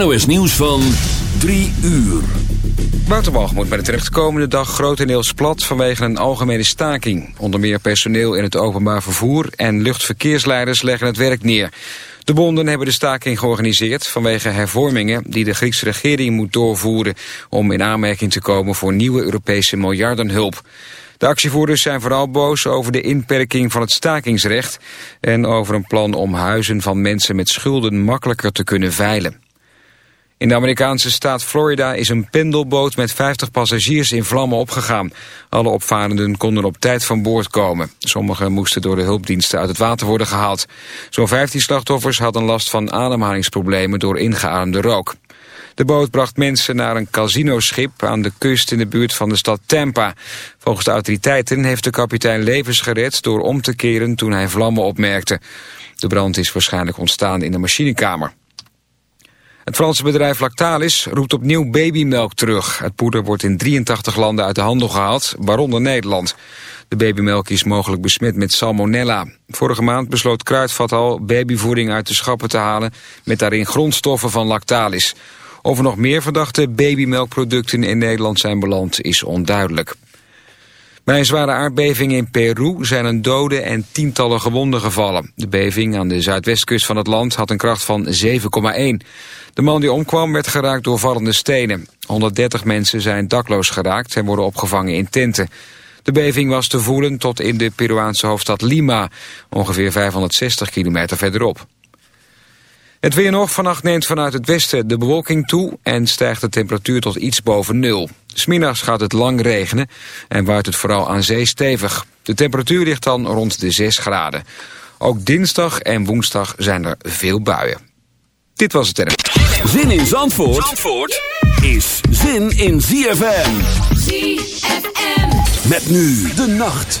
NOS Nieuws van 3 uur. Wouterbalgemoed bij de terechtkomende dag grotendeels plat vanwege een algemene staking. Onder meer personeel in het openbaar vervoer en luchtverkeersleiders leggen het werk neer. De bonden hebben de staking georganiseerd vanwege hervormingen die de Griekse regering moet doorvoeren om in aanmerking te komen voor nieuwe Europese miljardenhulp. De actievoerders zijn vooral boos over de inperking van het stakingsrecht en over een plan om huizen van mensen met schulden makkelijker te kunnen veilen. In de Amerikaanse staat Florida is een pendelboot met 50 passagiers in vlammen opgegaan. Alle opvarenden konden op tijd van boord komen. Sommigen moesten door de hulpdiensten uit het water worden gehaald. Zo'n 15 slachtoffers hadden last van ademhalingsproblemen door ingeademde rook. De boot bracht mensen naar een casinoschip aan de kust in de buurt van de stad Tampa. Volgens de autoriteiten heeft de kapitein levens gered door om te keren toen hij vlammen opmerkte. De brand is waarschijnlijk ontstaan in de machinekamer. Het Franse bedrijf Lactalis roept opnieuw babymelk terug. Het poeder wordt in 83 landen uit de handel gehaald, waaronder Nederland. De babymelk is mogelijk besmet met salmonella. Vorige maand besloot Kruidvat al babyvoeding uit de schappen te halen... met daarin grondstoffen van Lactalis. Of er nog meer verdachte babymelkproducten in Nederland zijn beland is onduidelijk. Bij een zware aardbeving in Peru zijn een dode en tientallen gewonden gevallen. De beving aan de zuidwestkust van het land had een kracht van 7,1. De man die omkwam werd geraakt door vallende stenen. 130 mensen zijn dakloos geraakt en worden opgevangen in tenten. De beving was te voelen tot in de Peruaanse hoofdstad Lima, ongeveer 560 kilometer verderop. Het weer nog. Vannacht neemt vanuit het westen de bewolking toe... en stijgt de temperatuur tot iets boven nul. Smiddags gaat het lang regenen en waait het vooral aan zee stevig. De temperatuur ligt dan rond de 6 graden. Ook dinsdag en woensdag zijn er veel buien. Dit was het er. Zin in Zandvoort, Zandvoort is zin in ZFM. ZFM. Met nu de nacht.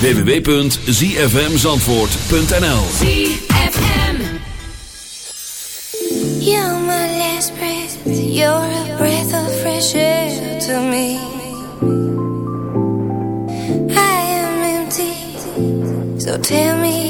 www.zfmzandvoort.nl ZFM. You're my last breath. You're a breath of fresh air to me. I am empty. So tell me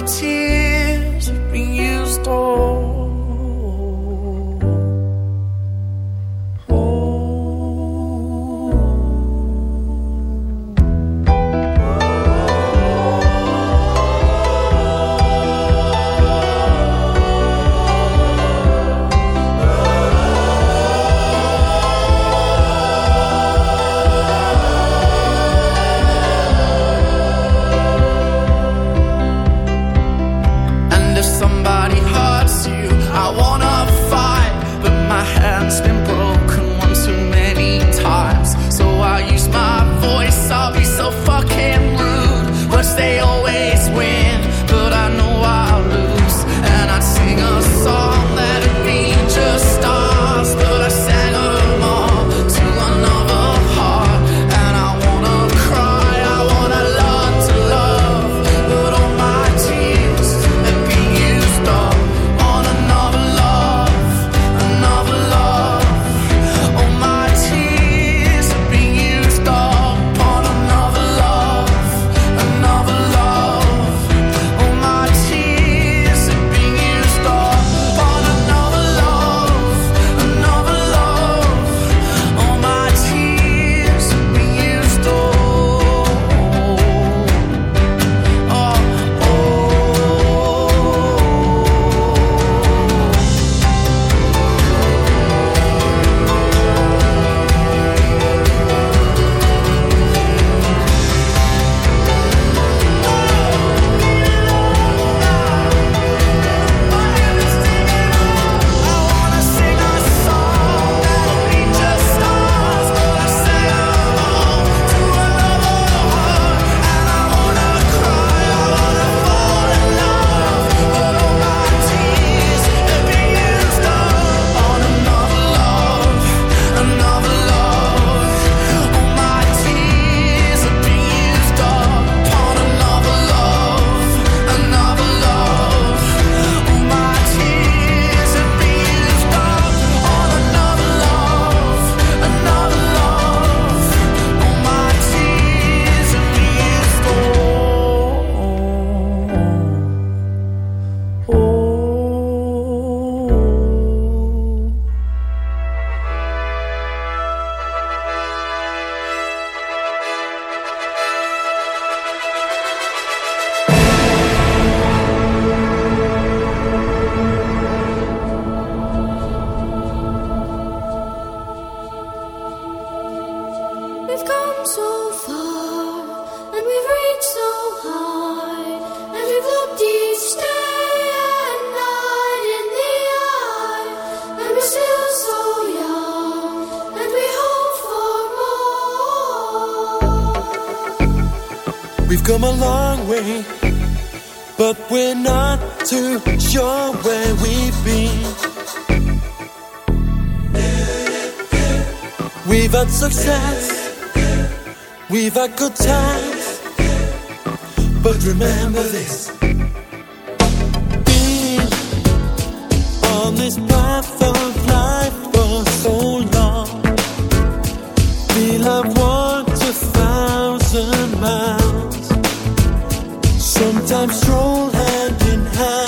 my tears, been used all. thousand miles, sometimes stroll hand in hand.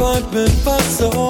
apartment ben so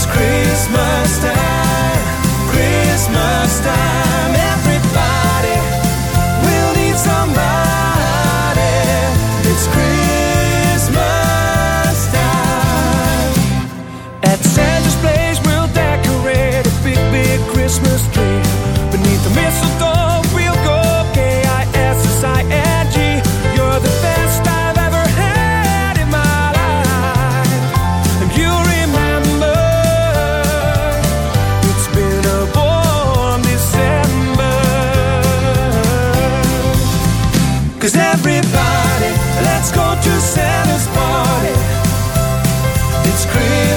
It's Christmas time, Christmas time.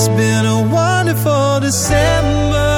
It's been a wonderful December.